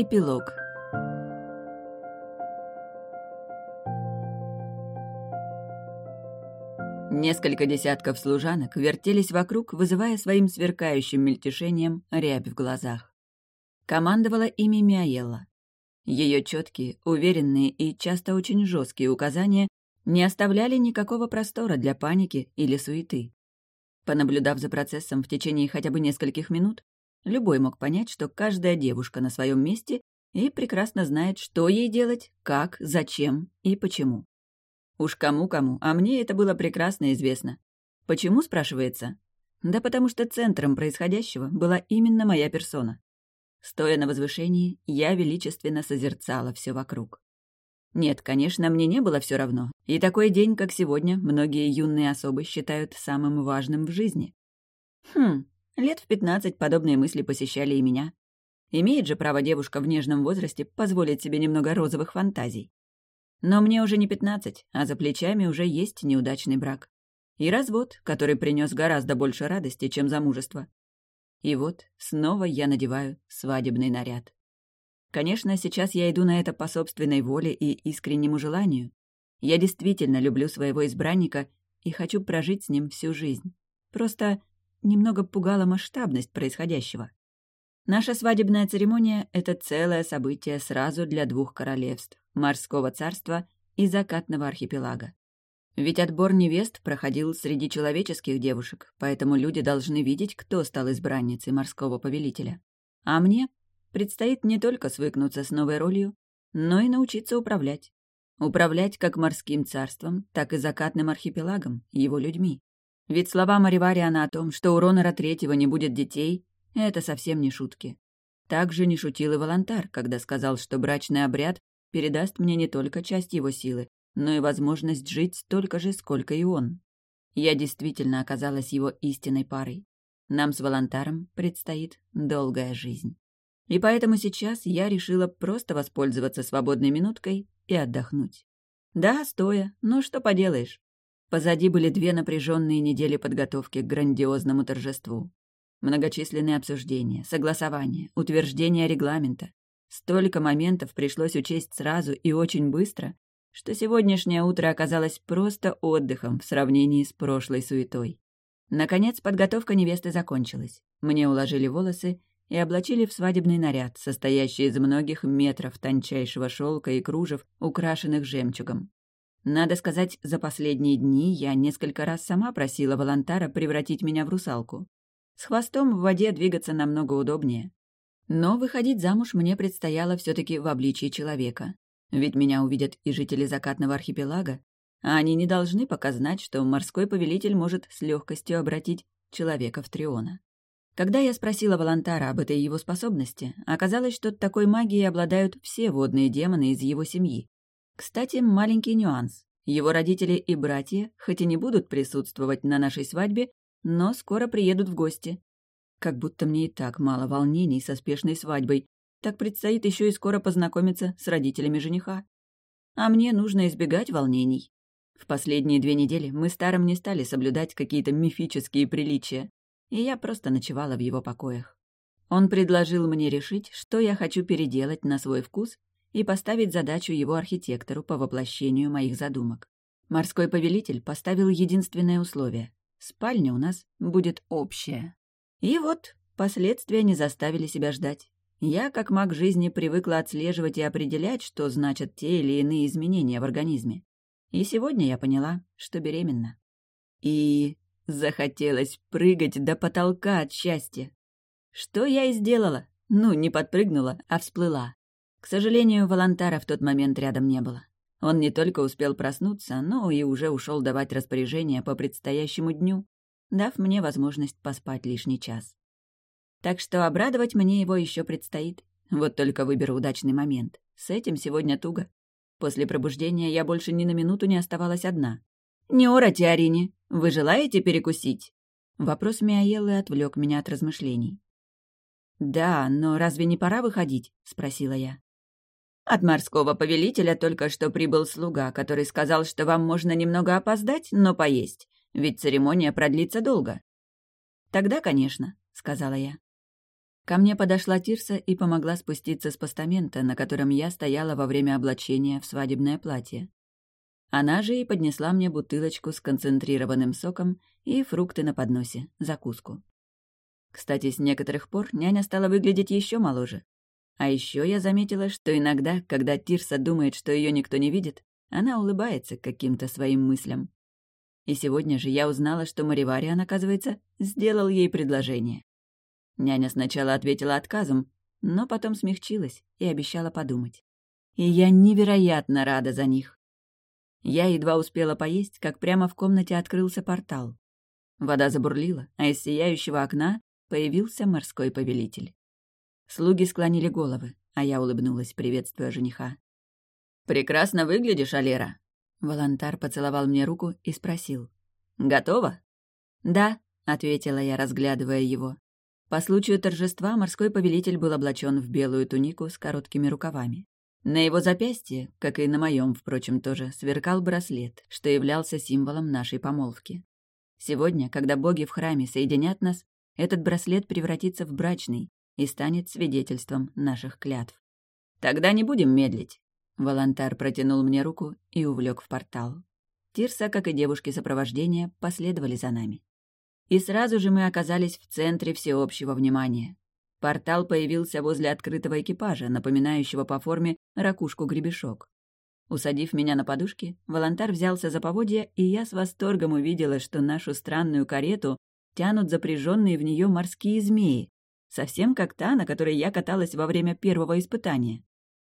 Эпилог Несколько десятков служанок вертелись вокруг, вызывая своим сверкающим мельтешением рябь в глазах. Командовала ими Миаелла. Ее четкие, уверенные и часто очень жесткие указания не оставляли никакого простора для паники или суеты. Понаблюдав за процессом в течение хотя бы нескольких минут, любой мог понять, что каждая девушка на своем месте и прекрасно знает, что ей делать, как, зачем и почему. Уж кому-кому, а мне это было прекрасно известно. Почему, спрашивается? Да потому что центром происходящего была именно моя персона. Стоя на возвышении, я величественно созерцала все вокруг. Нет, конечно, мне не было все равно. И такой день, как сегодня, многие юные особы считают самым важным в жизни. Хм, лет в пятнадцать подобные мысли посещали и меня. Имеет же право девушка в нежном возрасте позволить себе немного розовых фантазий. Но мне уже не пятнадцать, а за плечами уже есть неудачный брак. И развод, который принес гораздо больше радости, чем замужество. И вот снова я надеваю свадебный наряд. Конечно, сейчас я иду на это по собственной воле и искреннему желанию. Я действительно люблю своего избранника и хочу прожить с ним всю жизнь. Просто немного пугала масштабность происходящего. Наша свадебная церемония — это целое событие сразу для двух королевств — морского царства и закатного архипелага. Ведь отбор невест проходил среди человеческих девушек, поэтому люди должны видеть, кто стал избранницей морского повелителя. А мне Предстоит не только свыкнуться с новой ролью, но и научиться управлять. Управлять как морским царством, так и закатным архипелагом, его людьми. Ведь слова Маривариана о том, что у Ронора Третьего не будет детей, это совсем не шутки. Так же не шутил и Волонтар, когда сказал, что брачный обряд передаст мне не только часть его силы, но и возможность жить столько же, сколько и он. Я действительно оказалась его истинной парой. Нам с Волонтаром предстоит долгая жизнь. И поэтому сейчас я решила просто воспользоваться свободной минуткой и отдохнуть. Да, стоя, ну что поделаешь. Позади были две напряженные недели подготовки к грандиозному торжеству. Многочисленные обсуждения, согласования, утверждения регламента. Столько моментов пришлось учесть сразу и очень быстро, что сегодняшнее утро оказалось просто отдыхом в сравнении с прошлой суетой. Наконец, подготовка невесты закончилась. Мне уложили волосы и облачили в свадебный наряд, состоящий из многих метров тончайшего шелка и кружев, украшенных жемчугом. Надо сказать, за последние дни я несколько раз сама просила Волонтара превратить меня в русалку. С хвостом в воде двигаться намного удобнее. Но выходить замуж мне предстояло все таки в обличии человека. Ведь меня увидят и жители закатного архипелага, а они не должны пока знать, что морской повелитель может с легкостью обратить человека в Триона. Когда я спросила Волонтара об этой его способности, оказалось, что такой магией обладают все водные демоны из его семьи. Кстати, маленький нюанс. Его родители и братья, хоть и не будут присутствовать на нашей свадьбе, но скоро приедут в гости. Как будто мне и так мало волнений со спешной свадьбой, так предстоит еще и скоро познакомиться с родителями жениха. А мне нужно избегать волнений. В последние две недели мы старым не стали соблюдать какие-то мифические приличия и я просто ночевала в его покоях. Он предложил мне решить, что я хочу переделать на свой вкус и поставить задачу его архитектору по воплощению моих задумок. Морской повелитель поставил единственное условие — спальня у нас будет общая. И вот, последствия не заставили себя ждать. Я, как маг жизни, привыкла отслеживать и определять, что значат те или иные изменения в организме. И сегодня я поняла, что беременна. И Захотелось прыгать до потолка от счастья. Что я и сделала. Ну, не подпрыгнула, а всплыла. К сожалению, Волонтара в тот момент рядом не было. Он не только успел проснуться, но и уже ушел давать распоряжения по предстоящему дню, дав мне возможность поспать лишний час. Так что обрадовать мне его еще предстоит. Вот только выберу удачный момент. С этим сегодня туго. После пробуждения я больше ни на минуту не оставалась одна. «Не орайте, Арине! Вы желаете перекусить?» Вопрос Миаеллы отвлек меня от размышлений. «Да, но разве не пора выходить?» — спросила я. «От морского повелителя только что прибыл слуга, который сказал, что вам можно немного опоздать, но поесть, ведь церемония продлится долго». «Тогда, конечно», — сказала я. Ко мне подошла Тирса и помогла спуститься с постамента, на котором я стояла во время облачения в свадебное платье. Она же и поднесла мне бутылочку с концентрированным соком и фрукты на подносе, закуску. Кстати, с некоторых пор няня стала выглядеть еще моложе. А еще я заметила, что иногда, когда Тирса думает, что ее никто не видит, она улыбается каким-то своим мыслям. И сегодня же я узнала, что Маривариан, оказывается, сделал ей предложение. Няня сначала ответила отказом, но потом смягчилась и обещала подумать. И я невероятно рада за них. Я едва успела поесть, как прямо в комнате открылся портал. Вода забурлила, а из сияющего окна появился морской повелитель. Слуги склонили головы, а я улыбнулась, приветствуя жениха. «Прекрасно выглядишь, Алера!» Волонтар поцеловал мне руку и спросил. «Готова?» «Да», — ответила я, разглядывая его. По случаю торжества морской повелитель был облачен в белую тунику с короткими рукавами. На его запястье, как и на моем, впрочем, тоже, сверкал браслет, что являлся символом нашей помолвки. Сегодня, когда боги в храме соединят нас, этот браслет превратится в брачный и станет свидетельством наших клятв. «Тогда не будем медлить!» Волонтар протянул мне руку и увлек в портал. Тирса, как и девушки сопровождения, последовали за нами. И сразу же мы оказались в центре всеобщего внимания. Портал появился возле открытого экипажа, напоминающего по форме ракушку-гребешок. Усадив меня на подушке, волонтар взялся за поводья, и я с восторгом увидела, что нашу странную карету тянут запряженные в нее морские змеи, совсем как та, на которой я каталась во время первого испытания.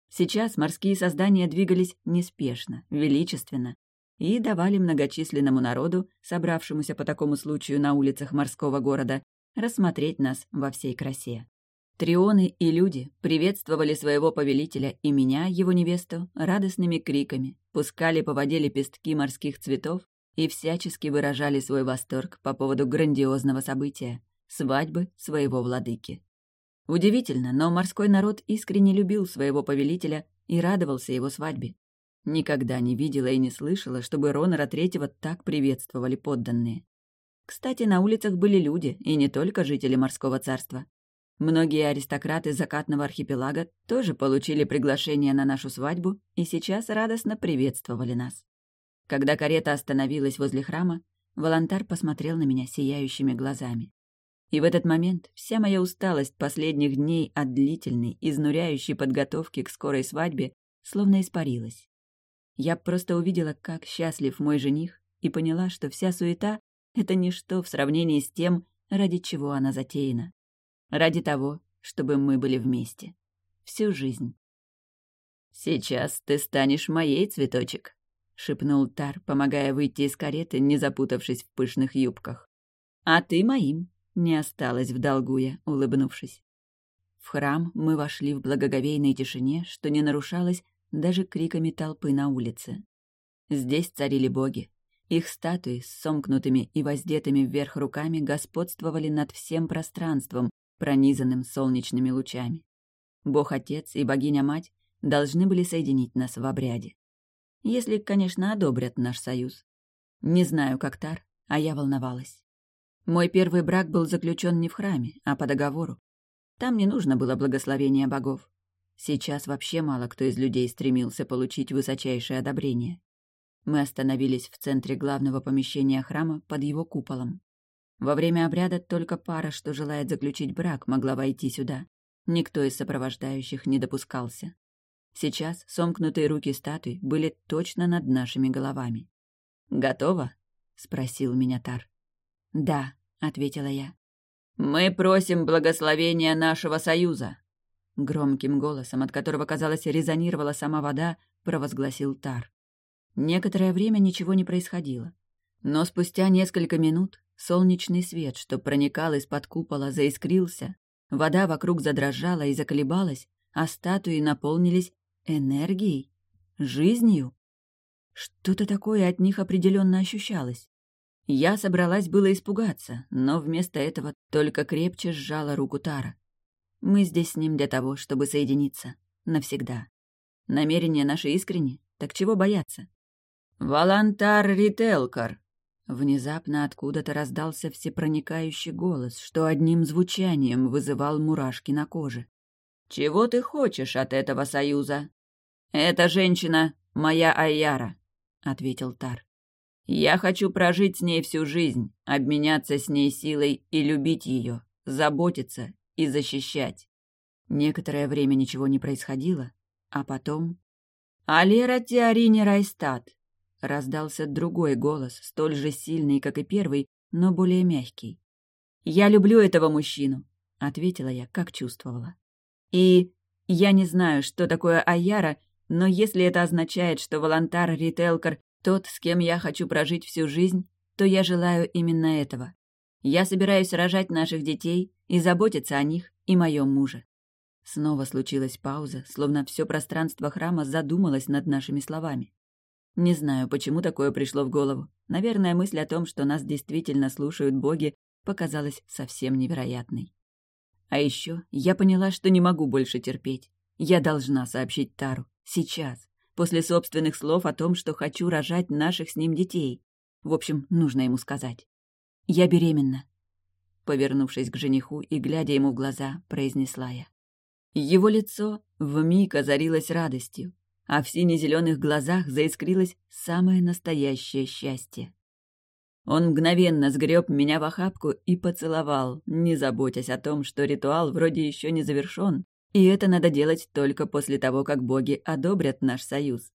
Сейчас морские создания двигались неспешно, величественно, и давали многочисленному народу, собравшемуся по такому случаю на улицах морского города, рассмотреть нас во всей красе. Трионы и люди приветствовали своего повелителя и меня, его невесту, радостными криками, пускали по воде лепестки морских цветов и всячески выражали свой восторг по поводу грандиозного события — свадьбы своего владыки. Удивительно, но морской народ искренне любил своего повелителя и радовался его свадьбе. Никогда не видела и не слышала, чтобы Ронора Третьего так приветствовали подданные. Кстати, на улицах были люди, и не только жители морского царства. Многие аристократы закатного архипелага тоже получили приглашение на нашу свадьбу и сейчас радостно приветствовали нас. Когда карета остановилась возле храма, волонтар посмотрел на меня сияющими глазами. И в этот момент вся моя усталость последних дней от длительной, изнуряющей подготовки к скорой свадьбе словно испарилась. Я просто увидела, как счастлив мой жених, и поняла, что вся суета — это ничто в сравнении с тем, ради чего она затеяна. Ради того, чтобы мы были вместе. Всю жизнь. «Сейчас ты станешь моей, цветочек», — шепнул Тар, помогая выйти из кареты, не запутавшись в пышных юбках. «А ты моим», — не осталась в долгу я, улыбнувшись. В храм мы вошли в благоговейной тишине, что не нарушалось даже криками толпы на улице. Здесь царили боги. Их статуи с сомкнутыми и воздетыми вверх руками господствовали над всем пространством, пронизанным солнечными лучами. Бог-отец и богиня-мать должны были соединить нас в обряде. Если, конечно, одобрят наш союз. Не знаю, как Тар, а я волновалась. Мой первый брак был заключен не в храме, а по договору. Там не нужно было благословения богов. Сейчас вообще мало кто из людей стремился получить высочайшее одобрение. Мы остановились в центре главного помещения храма под его куполом. Во время обряда только пара, что желает заключить брак, могла войти сюда. Никто из сопровождающих не допускался. Сейчас сомкнутые руки статуй были точно над нашими головами. «Готово?» — спросил меня Тар. «Да», — ответила я. «Мы просим благословения нашего союза», Громким голосом, от которого, казалось, резонировала сама вода, провозгласил Тар. Некоторое время ничего не происходило. Но спустя несколько минут солнечный свет, что проникал из-под купола, заискрился, вода вокруг задрожала и заколебалась, а статуи наполнились энергией, жизнью. Что-то такое от них определенно ощущалось. Я собралась было испугаться, но вместо этого только крепче сжала руку Тара. Мы здесь с ним для того, чтобы соединиться. Навсегда. Намерения наши искренни, так чего бояться? «Волантар Рителкар!» Внезапно откуда-то раздался всепроникающий голос, что одним звучанием вызывал мурашки на коже. «Чего ты хочешь от этого союза?» «Эта женщина — моя Аяра», — ответил Тар. «Я хочу прожить с ней всю жизнь, обменяться с ней силой и любить ее, заботиться и защищать». Некоторое время ничего не происходило, а потом... «Алера Теорине Райстат!» — раздался другой голос, столь же сильный, как и первый, но более мягкий. «Я люблю этого мужчину», — ответила я, как чувствовала. «И я не знаю, что такое Аяра, но если это означает, что Волонтар Рителкар тот, с кем я хочу прожить всю жизнь, то я желаю именно этого. Я собираюсь рожать наших детей и заботиться о них и моем муже. Снова случилась пауза, словно все пространство храма задумалось над нашими словами. Не знаю, почему такое пришло в голову. Наверное, мысль о том, что нас действительно слушают боги, показалась совсем невероятной. А еще я поняла, что не могу больше терпеть. Я должна сообщить Тару. Сейчас. После собственных слов о том, что хочу рожать наших с ним детей. В общем, нужно ему сказать. «Я беременна», — повернувшись к жениху и глядя ему в глаза, произнесла я. Его лицо вмиг озарилось радостью, а в сине-зеленых глазах заискрилось самое настоящее счастье. Он мгновенно сгреб меня в охапку и поцеловал, не заботясь о том, что ритуал вроде еще не завершен, и это надо делать только после того, как боги одобрят наш союз.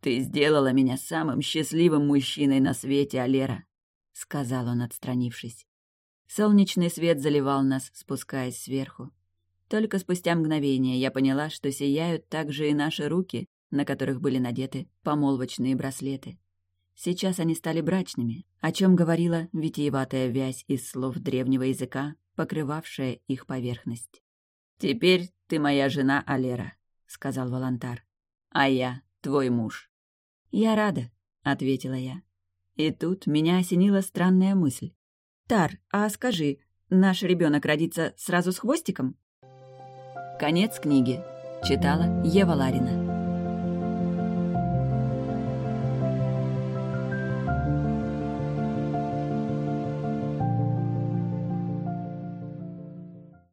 «Ты сделала меня самым счастливым мужчиной на свете, Алера», — сказал он, отстранившись. Солнечный свет заливал нас, спускаясь сверху. Только спустя мгновение я поняла, что сияют также и наши руки, на которых были надеты помолвочные браслеты. Сейчас они стали брачными, о чем говорила витиеватая вязь из слов древнего языка, покрывавшая их поверхность. «Теперь ты моя жена Алера», — сказал Волонтар, — «а я твой муж». «Я рада», — ответила я. И тут меня осенила странная мысль. «Тар, а скажи, наш ребенок родится сразу с хвостиком?» Конец книги. Читала Ева Ларина.